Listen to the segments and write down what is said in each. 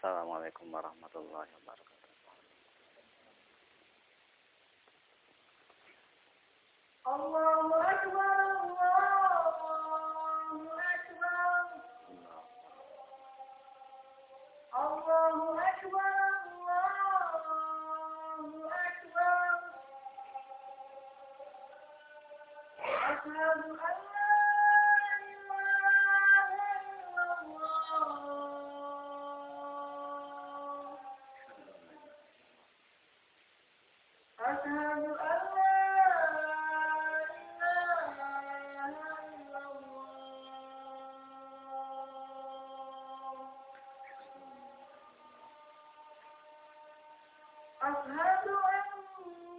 Assalamualaikum warahmatullahi wabarakatuh. Allahu Akbar, Allahu Akbar. Allahu Akbar, Allahu Akbar. Ashhadu an la ilaha أشهد أن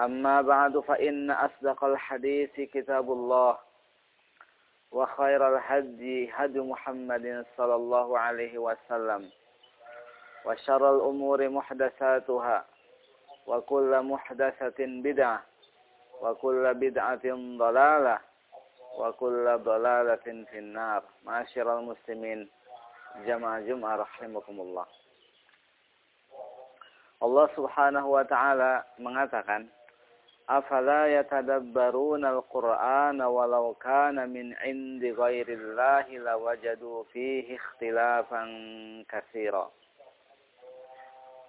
أما بعد فإن أصدق الحديث كتاب الله وخير الهدي هدي محمد صلى الله عليه وسلم وشر الأمور محدثاتها وكل محدثة بدعة وكل بدعة ضلالة وكل ضلالة في النار معاشر المسلمين جمع جمعة رحمكم الله Allah Subhanahu wa taala mengatakan afala yatadabbaruna al-Qur'ana walau kana min 'indi ghairillahi lawajadu fihi ikhtilafan katsira.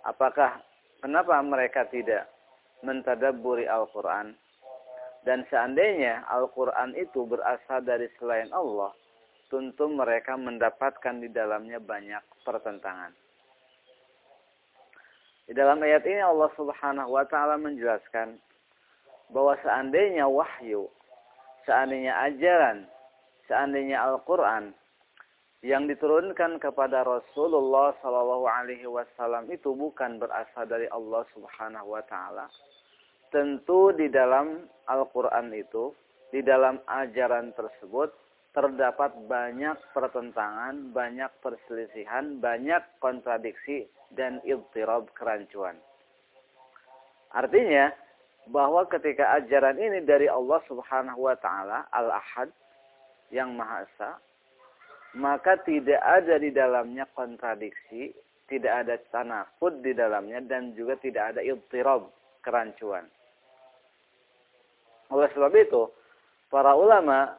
Apakah kenapa mereka tidak mentadabburi Al-Qur'an? Dan seandainya Al-Qur'an itu berasal dari selain Allah tentu mereka mendapatkan di dalamnya banyak pertentangan. Di dalam ayat ini Allah Subhanahu wa taala menjelaskan bahwa seandainya wahyu, seandainya ajaran, seandainya Al-Qur'an yang diturunkan kepada Rasulullah Shallallahu Alaihi Wasallam itu bukan berasal dari Allah Subhanahu Wa Taala. Tentu di dalam Al-Quran itu, di dalam ajaran tersebut terdapat banyak pertentangan, banyak perselisihan, banyak kontradiksi dan iltirab kerancuan. Artinya bahwa ketika ajaran ini dari Allah Subhanahu wa taala Al-Ahad yang Maha Esa, maka tidak ada di dalamnya kontradiksi, tidak ada tanakut di dalamnya dan juga tidak ada iltirab, kerancuan. Oleh sebab itu, para ulama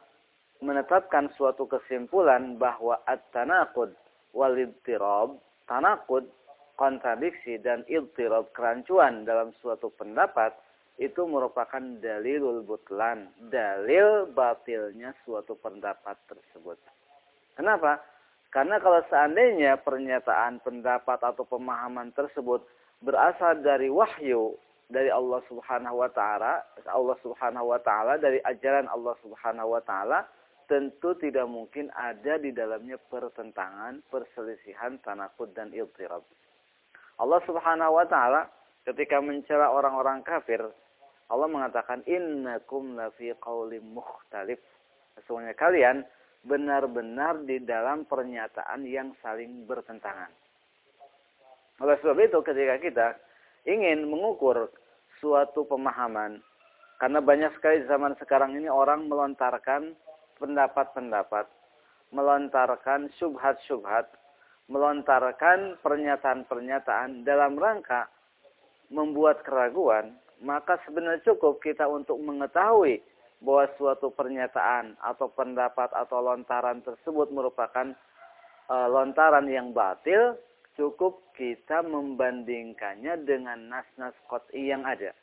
menetapkan suatu kesimpulan bahwa at-tanakud wal iltirab, tanakud, kontradiksi dan iltirab, kerancuan dalam suatu pendapat itu merupakan dalilul butlan, dalil batilnya suatu pendapat tersebut. Kenapa? Karena kalau seandainya pernyataan, pendapat atau pemahaman tersebut berasal dari wahyu dari Allah Subhanahu wa taala, Allah Subhanahu wa taala dari ajaran Allah Subhanahu wa taala, tentu tidak mungkin ada di dalamnya pertentangan, perselisihan, tanakut dan iltirab. Allah Subhanahu wa taala ketika mencela orang-orang kafir, Allah mengatakan innakum lafi qaulim mukhtalif. Sesungguhnya kalian benar-benar di dalam pernyataan yang saling bertentangan. Oleh sebab itu ketika kita ingin mengukur suatu pemahaman, karena banyak sekali zaman sekarang ini orang melontarkan pendapat-pendapat, melontarkan syubhat-syubhat, melontarkan pernyataan-pernyataan dalam rangka membuat keraguan, maka sebenarnya cukup kita untuk mengetahui bahwa suatu pernyataan atau pendapat atau lontaran tersebut merupakan e, lontaran yang batil, cukup kita membandingkannya dengan nas-nas qot'i yang ada.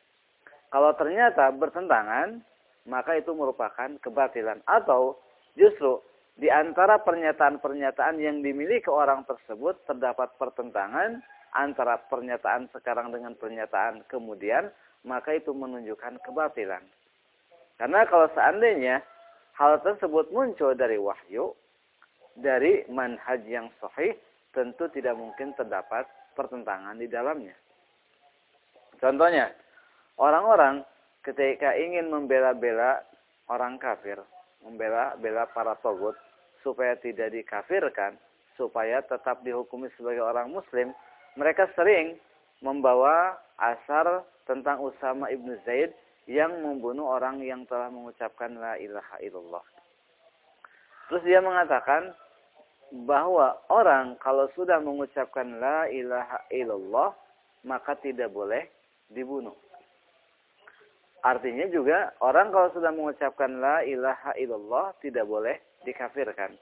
Kalau ternyata bertentangan, maka itu merupakan kebatilan. Atau justru di antara pernyataan-pernyataan yang dimiliki orang tersebut terdapat pertentangan antara pernyataan sekarang dengan pernyataan kemudian, maka itu menunjukkan kebatilan. Karena kalau seandainya hal tersebut muncul dari wahyu, dari manhaj yang sahih, tentu tidak mungkin terdapat pertentangan di dalamnya. Contohnya, orang-orang ketika ingin membela-bela orang kafir, membela-bela para togut, supaya tidak dikafirkan, supaya tetap dihukumi sebagai orang muslim, mereka sering membawa asar tentang Usama ibnu Zaid yang membunuh orang yang telah mengucapkan la ilaha illallah. Terus dia mengatakan bahwa orang kalau sudah mengucapkan la ilaha illallah maka tidak boleh dibunuh. Artinya juga orang kalau sudah mengucapkan la ilaha illallah tidak boleh dikafirkan.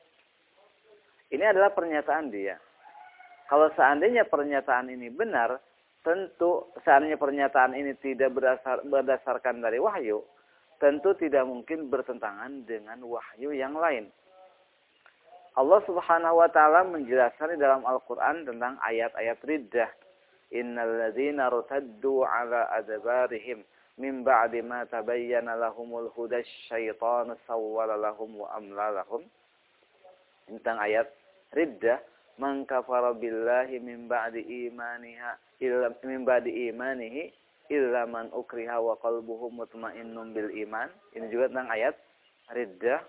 Ini adalah pernyataan dia. Kalau seandainya pernyataan ini benar, tentu seandainya pernyataan ini tidak berdasar, berdasarkan dari wahyu, tentu tidak mungkin bertentangan dengan wahyu yang lain. Allah Subhanahu wa taala menjelaskan di dalam Al-Qur'an tentang ayat-ayat riddah. Innal ladzina rutaddu ala adbarihim min ba'di ma tabayyana lahumul huda syaitanu sawwala lahum wa amla lahum. Tentang ayat riddah man kafara billahi min ba'di imaniha illa min ba'di imanihi illa man ukriha wa qalbuhu mutmainnun bil iman. Ini juga tentang ayat riddah.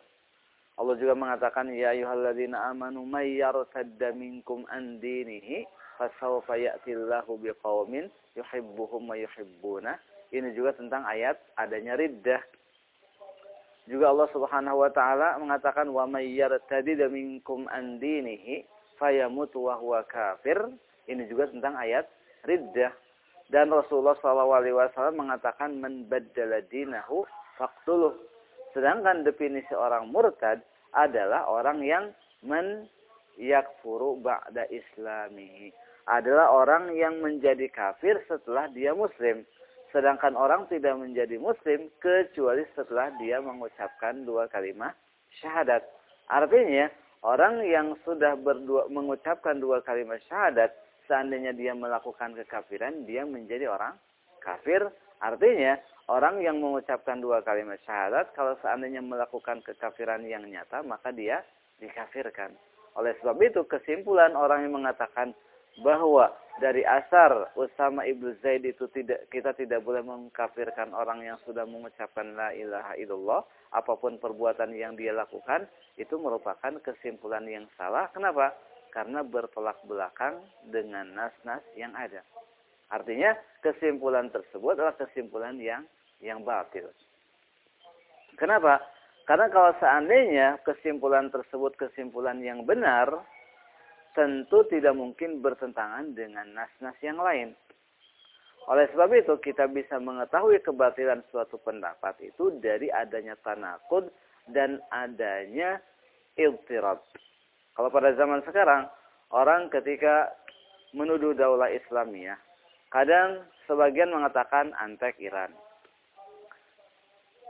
Allah juga mengatakan ya ayyuhalladzina amanu may yartadda minkum an dinihi fasawfa ya'tillahu biqaumin yuhibbuhum wa yuhibbuna. Ini juga tentang ayat adanya riddah. Juga Allah Subhanahu wa taala mengatakan wa may yartadid minkum an dinihi fayamut wa huwa kafir. Ini juga tentang ayat riddah. Dan Rasulullah SAW mengatakan man dinahu faqtuluh. Sedangkan definisi orang murtad adalah orang yang men yakfuru ba'da islamihi. Adalah orang yang menjadi kafir setelah dia muslim. Sedangkan orang tidak menjadi muslim kecuali setelah dia mengucapkan dua kalimat syahadat. Artinya, Orang yang sudah berdua, mengucapkan dua kalimat syahadat, seandainya dia melakukan kekafiran, dia menjadi orang kafir. Artinya, orang yang mengucapkan dua kalimat syahadat, kalau seandainya melakukan kekafiran yang nyata, maka dia dikafirkan. Oleh sebab itu kesimpulan orang yang mengatakan bahwa dari asar Usama ibnu Zaid itu tidak kita tidak boleh mengkafirkan orang yang sudah mengucapkan la ilaha illallah apa pun perbuatan yang dia lakukan itu merupakan kesimpulan yang salah. Kenapa? Karena bertolak belakang dengan nas-nas yang ada. Artinya kesimpulan tersebut adalah kesimpulan yang yang batil. Kenapa? Karena kalau seandainya kesimpulan tersebut kesimpulan yang benar, tentu tidak mungkin bertentangan dengan nas-nas yang lain. Oleh sebab itu kita bisa mengetahui kebatilan suatu pendapat itu dari adanya tanakud dan adanya iltirab. Kalau pada zaman sekarang orang ketika menuduh daulah Islamiyah, kadang sebagian mengatakan antek Iran.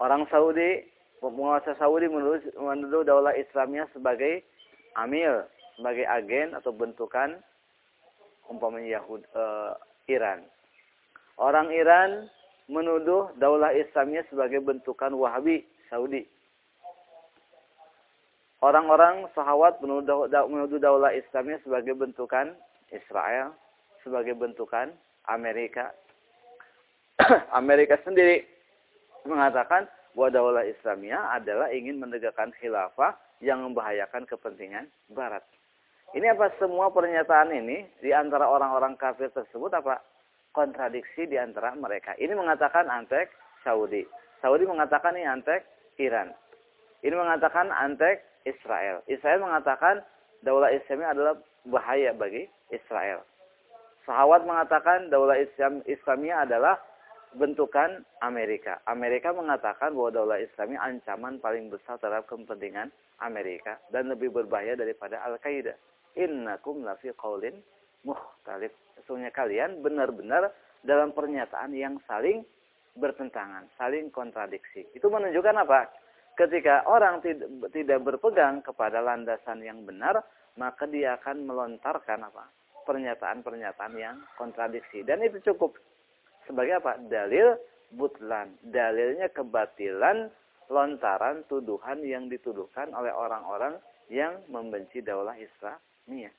Orang Saudi, penguasa Saudi menuduh, menuduh daulah Islamiyah sebagai amil, sebagai agen atau bentukan umpamanya Yahud uh, Iran. Orang Iran menuduh daulah Islamnya sebagai bentukan Wahabi Saudi. Orang-orang sahawat menuduh, menuduh daulah Islamnya sebagai bentukan Israel, sebagai bentukan Amerika. Amerika sendiri mengatakan bahwa daulah Islamnya adalah ingin menegakkan khilafah yang membahayakan kepentingan Barat. Ini apa semua pernyataan ini di antara orang-orang kafir tersebut apa? Kontradiksi di antara mereka. Ini mengatakan antek Saudi. Saudi mengatakan ini antek Iran. Ini mengatakan antek Israel. Israel mengatakan daulah Islamnya adalah bahaya bagi Israel. Sahabat mengatakan daulah Islam Islamnya adalah bentukan Amerika. Amerika mengatakan bahwa daulah Islamnya ancaman paling besar terhadap kepentingan Amerika dan lebih berbahaya daripada Al-Qaeda innakum lafi qaulin muhtalif. Sesungguhnya kalian benar-benar dalam pernyataan yang saling bertentangan, saling kontradiksi. Itu menunjukkan apa? Ketika orang tidak berpegang kepada landasan yang benar, maka dia akan melontarkan apa? pernyataan-pernyataan yang kontradiksi. Dan itu cukup sebagai apa? Dalil butlan. Dalilnya kebatilan lontaran tuduhan yang dituduhkan oleh orang-orang yang membenci daulah Islam Nih ya.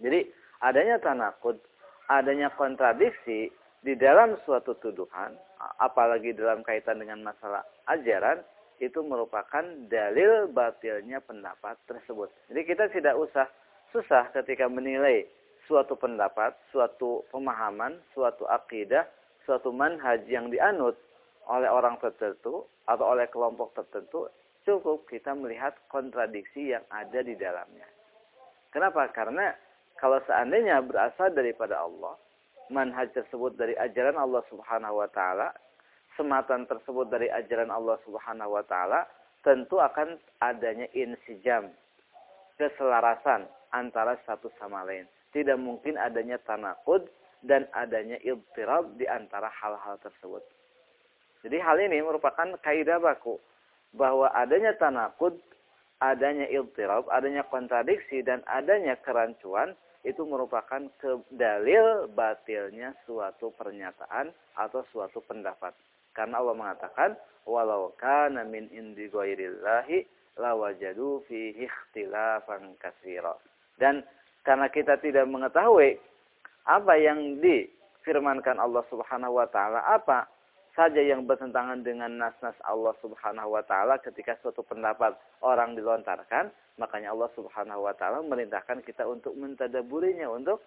Jadi adanya tanakud, adanya kontradiksi di dalam suatu tuduhan, apalagi dalam kaitan dengan masalah ajaran, itu merupakan dalil batilnya pendapat tersebut. Jadi kita tidak usah susah ketika menilai suatu pendapat, suatu pemahaman, suatu akidah, suatu manhaj yang dianut oleh orang tertentu atau oleh kelompok tertentu, cukup kita melihat kontradiksi yang ada di dalamnya. Kenapa? Karena kalau seandainya berasal daripada Allah, manhaj tersebut dari ajaran Allah Subhanahu wa taala, sematan tersebut dari ajaran Allah Subhanahu wa taala, tentu akan adanya insijam, keselarasan antara satu sama lain. Tidak mungkin adanya tanakud dan adanya iltirab di antara hal-hal tersebut. Jadi hal ini merupakan kaidah baku bahwa adanya tanakud adanya iltirab, adanya kontradiksi dan adanya kerancuan itu merupakan dalil batilnya suatu pernyataan atau suatu pendapat. Karena Allah mengatakan, walau kana min indi ghairillahi lawajadu fihi ikhtilafan katsira. Dan karena kita tidak mengetahui apa yang difirmankan Allah Subhanahu wa taala, apa saja yang bertentangan dengan nas-nas Allah Subhanahu wa taala ketika suatu pendapat orang dilontarkan, makanya Allah Subhanahu wa taala merintahkan kita untuk mentadaburinya, untuk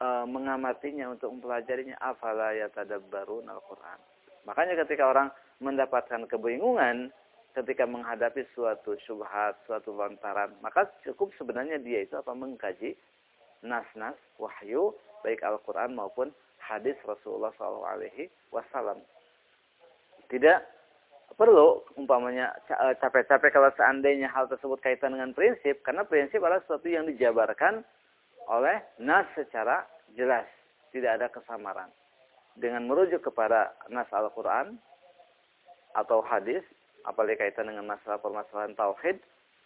uh, mengamatinya, untuk mempelajarinya afala yatadabbarun al-Qur'an. Makanya ketika orang mendapatkan kebingungan ketika menghadapi suatu syubhat, suatu lontaran, maka cukup sebenarnya dia itu apa mengkaji nas-nas wahyu baik Al-Qur'an maupun hadis Rasulullah SAW. Tidak perlu umpamanya eh, capek-capek kalau seandainya hal tersebut kaitan dengan prinsip, karena prinsip adalah sesuatu yang dijabarkan oleh nas secara jelas, tidak ada kesamaran. Dengan merujuk kepada nas Al-Quran atau hadis, apalagi kaitan dengan masalah permasalahan tauhid,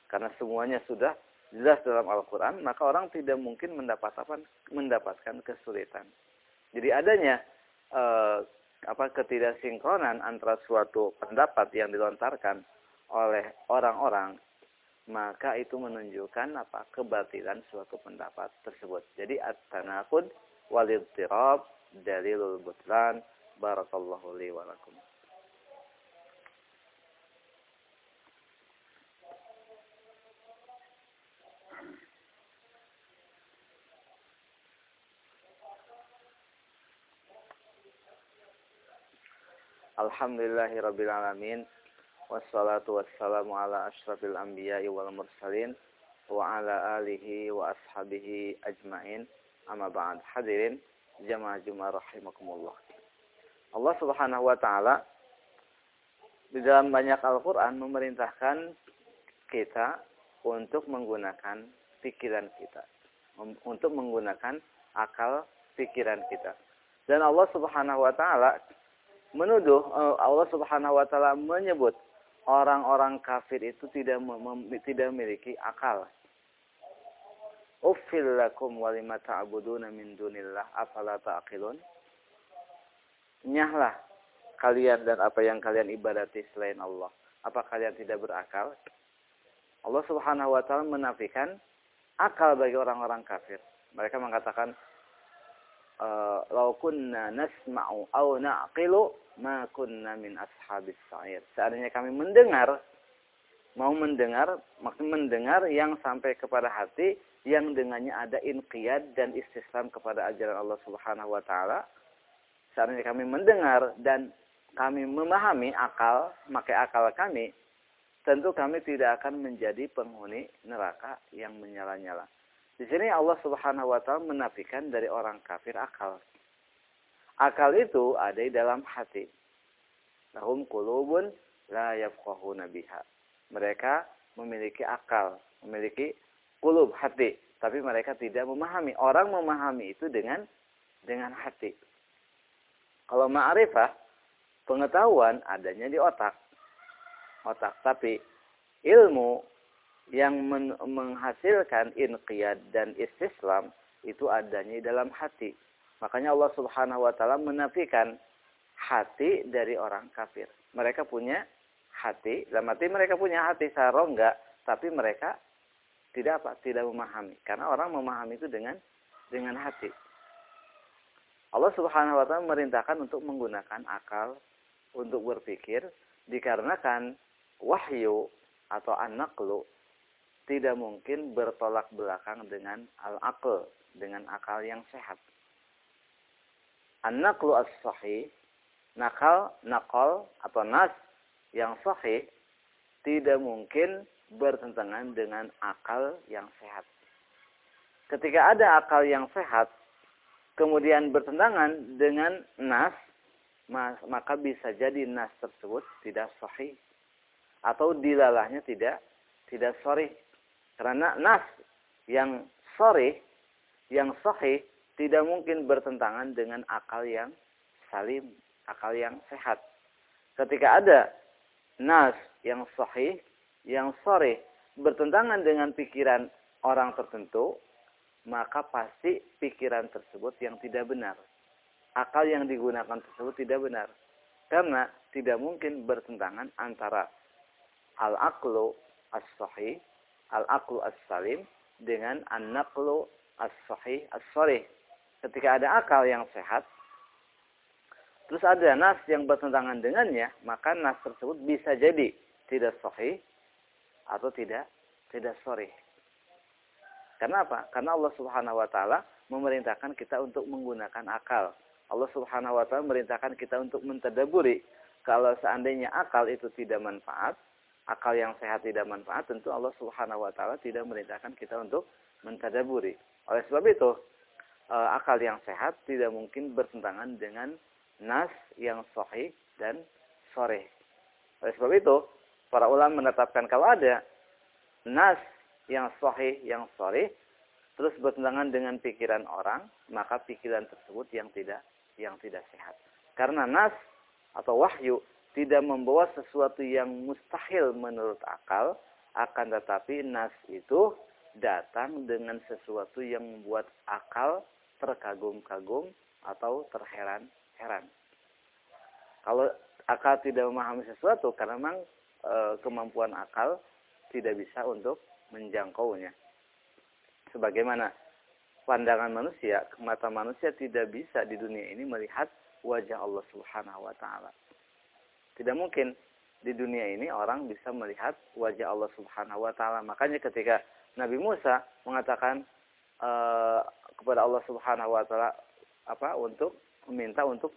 karena semuanya sudah jelas dalam Al-Quran, maka orang tidak mungkin mendapatkan mendapatkan kesulitan. Jadi adanya eh, apa ketidaksinkronan antara suatu pendapat yang dilontarkan oleh orang-orang maka itu menunjukkan apa kebatilan suatu pendapat tersebut. Jadi at-tanakud walidtirab dalilul butlan barakallahu li wa lakum. Alhamdulillahi Alamin Wassalatu wassalamu ala ashrafil anbiya'i wal mursalin Wa ala alihi wa ashabihi ajmain Amma ba'd hadirin Jamaah Jumat rahimakumullah Allah subhanahu wa ta'ala Di dalam banyak Al-Quran memerintahkan kita untuk menggunakan pikiran kita. Untuk menggunakan akal pikiran kita. Dan Allah subhanahu wa ta'ala menuduh eh, Allah Subhanahu wa taala menyebut orang-orang kafir itu tidak mem tidak memiliki akal. Uffil lakum wa lima ta'buduna min dunillah afala ta'qilun. Nyahlah kalian dan apa yang kalian ibadati selain Allah. Apa kalian tidak berakal? Allah Subhanahu wa taala menafikan akal bagi orang-orang kafir. Mereka mengatakan eh, lau kunna nasma'u aw na'qilu ma kunna min ashabis sa'ir. Seandainya kami mendengar, mau mendengar, maksud mendengar yang sampai kepada hati, yang dengannya ada inqiyad dan istislam kepada ajaran Allah Subhanahu wa taala. Seandainya kami mendengar dan kami memahami akal, pakai akal kami, tentu kami tidak akan menjadi penghuni neraka yang menyala-nyala. Di sini Allah Subhanahu wa taala menafikan dari orang kafir akal. Akal itu ada di dalam hati. Lahum kulubun la yafqahuna biha. Mereka memiliki akal, memiliki kulub hati, tapi mereka tidak memahami. Orang memahami itu dengan dengan hati. Kalau ma'rifah, pengetahuan adanya di otak. Otak, tapi ilmu yang men menghasilkan inqiyad dan istislam itu adanya dalam hati. Makanya Allah Subhanahu wa taala menafikan hati dari orang kafir. Mereka punya hati, dalam arti mereka punya hati sarong enggak, tapi mereka tidak apa? Tidak memahami. Karena orang memahami itu dengan dengan hati. Allah Subhanahu wa taala merintahkan untuk menggunakan akal untuk berpikir dikarenakan wahyu atau an-naqlu tidak mungkin bertolak belakang dengan al-aql, dengan akal yang sehat. An-naqlu as-sahih, nakal, nakal atau nas yang sahih tidak mungkin bertentangan dengan akal yang sehat. Ketika ada akal yang sehat, kemudian bertentangan dengan nas, maka bisa jadi nas tersebut tidak sahih atau dilalahnya tidak tidak sahih. Karena nas yang sahih, yang sahih tidak mungkin bertentangan dengan akal yang salim, akal yang sehat. Ketika ada nas yang sahih, yang sore bertentangan dengan pikiran orang tertentu, maka pasti pikiran tersebut yang tidak benar. Akal yang digunakan tersebut tidak benar. Karena tidak mungkin bertentangan antara al-aqlu as-sahih, al-aqlu as-salim dengan an-naqlu as-sahih as-sarih ketika ada akal yang sehat, terus ada nas yang bertentangan dengannya, maka nas tersebut bisa jadi tidak sahih atau tidak tidak sorry. Karena apa? Karena Allah Subhanahu wa taala memerintahkan kita untuk menggunakan akal. Allah Subhanahu wa taala memerintahkan kita untuk mentadaburi. Kalau seandainya akal itu tidak manfaat, akal yang sehat tidak manfaat, tentu Allah Subhanahu wa taala tidak memerintahkan kita untuk mentadaburi. Oleh sebab itu, e, akal yang sehat tidak mungkin bertentangan dengan nas yang sahih dan sore. Oleh sebab itu, para ulama menetapkan kalau ada nas yang sahih, yang sore, terus bertentangan dengan pikiran orang, maka pikiran tersebut yang tidak yang tidak sehat. Karena nas atau wahyu tidak membawa sesuatu yang mustahil menurut akal, akan tetapi nas itu datang dengan sesuatu yang membuat akal terkagum-kagum atau terheran-heran. Kalau akal tidak memahami sesuatu karena memang e, kemampuan akal tidak bisa untuk menjangkaunya. Sebagaimana pandangan manusia, mata manusia tidak bisa di dunia ini melihat wajah Allah Subhanahu wa taala. Tidak mungkin di dunia ini orang bisa melihat wajah Allah Subhanahu wa taala. Makanya ketika Nabi Musa mengatakan uh, kepada Allah Subhanahu wa taala apa untuk meminta untuk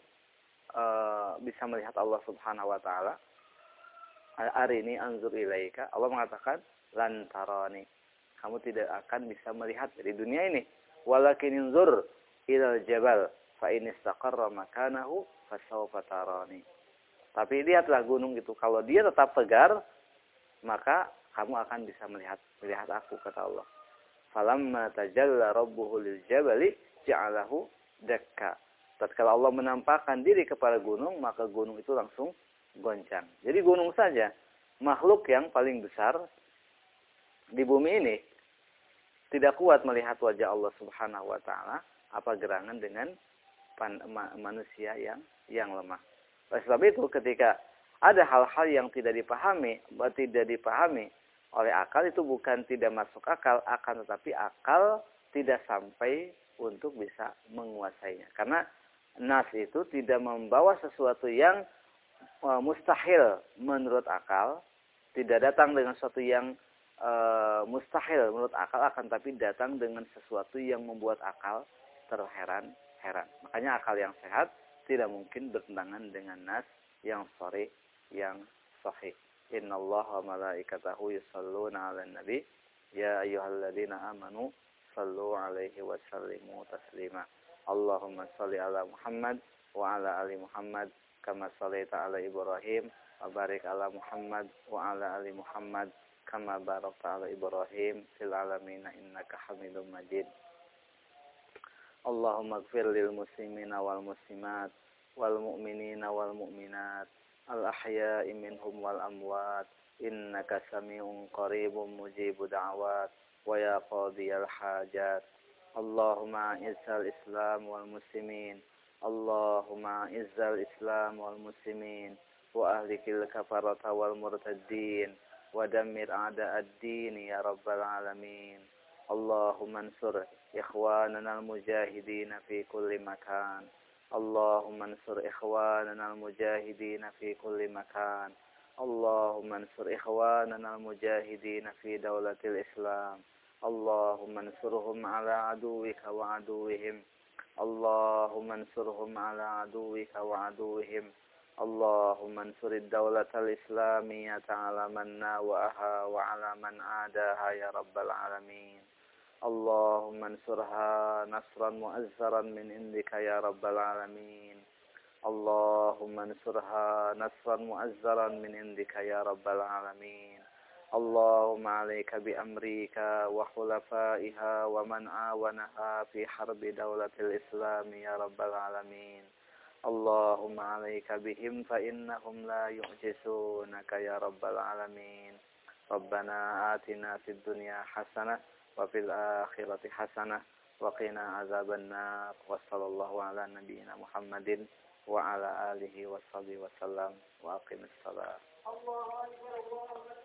uh, bisa melihat Allah Subhanahu wa taala. Hari ini anzur ilaika. Allah mengatakan lantarani. Kamu tidak akan bisa melihat di dunia ini. Walakin inzur ilal jabal fa in makanahu fasawfa tarani tapi lihatlah gunung itu. Kalau dia tetap tegar, maka kamu akan bisa melihat melihat aku kata Allah. Falamma tajalla rabbuhu lil jabali ja'alahu dakka. Tatkala Allah menampakkan diri kepada gunung, maka gunung itu langsung goncang. Jadi gunung saja makhluk yang paling besar di bumi ini tidak kuat melihat wajah Allah Subhanahu wa taala apa gerangan dengan manusia yang yang lemah. Oleh sebab itu ketika ada hal-hal yang tidak dipahami, tidak dipahami oleh akal itu bukan tidak masuk akal, akan tetapi akal tidak sampai untuk bisa menguasainya. Karena nas itu tidak membawa sesuatu yang e, mustahil menurut akal, tidak datang dengan sesuatu yang e, mustahil menurut akal, akan tapi datang dengan sesuatu yang membuat akal terheran-heran. Makanya akal yang sehat tidak mungkin bertentangan dengan nas yang sahih yang sahih. Inna Allah wa malaikatahu yusalluna ala nabi ya ayyuhalladzina amanu sallu alaihi wa sallimu taslima. Allahumma salli ala Muhammad wa ala ali Muhammad kama sallaita ala Ibrahim wa barik ala Muhammad wa ala ali Muhammad kama barakta ala Ibrahim fil alamin innaka Hamidum Majid. Allahumma gfir lil muslimina wal muslimat wal mu'minina wal mu'minat al ahya'i minhum wal amwat innaka sami'un qaribun mujibu da'wat wa ya qadiyal hajat. Allahumma izzal islam wal muslimin Allahumma izzal islam wal muslimin wa ahlikil kafarata wal murtaddin dammir a'da ad-din ya rabbal alamin Allahumma ansur إخواننا المجاهدين في كل مكان اللهم انصر إخواننا المجاهدين في كل مكان اللهم انصر إخواننا المجاهدين في دولة الإسلام اللهم انصرهم على عدوك وعدوهم اللهم انصرهم على عدوك وعدوهم اللهم انصر الدولة الإسلامية على من ناوأها وعلى من عاداها يا رب العالمين اللهم انصرها نصرا مؤزرا من عندك يا رب العالمين. اللهم انصرها نصرا مؤزرا من عندك يا رب العالمين. اللهم عليك بأمريكا وخلفائها ومن عاونها في حرب دولة الإسلام يا رب العالمين. اللهم عليك بهم فإنهم لا يعجزونك يا رب العالمين. ربنا آتنا في الدنيا حسنة wa fil akhirati hasanah wa qina azabannar. Wa sallallahu ala nabiyyina Muhammadin wa ala alihi washabihi wasallam wa aqimis salat Allahu akbar Allahu akbar.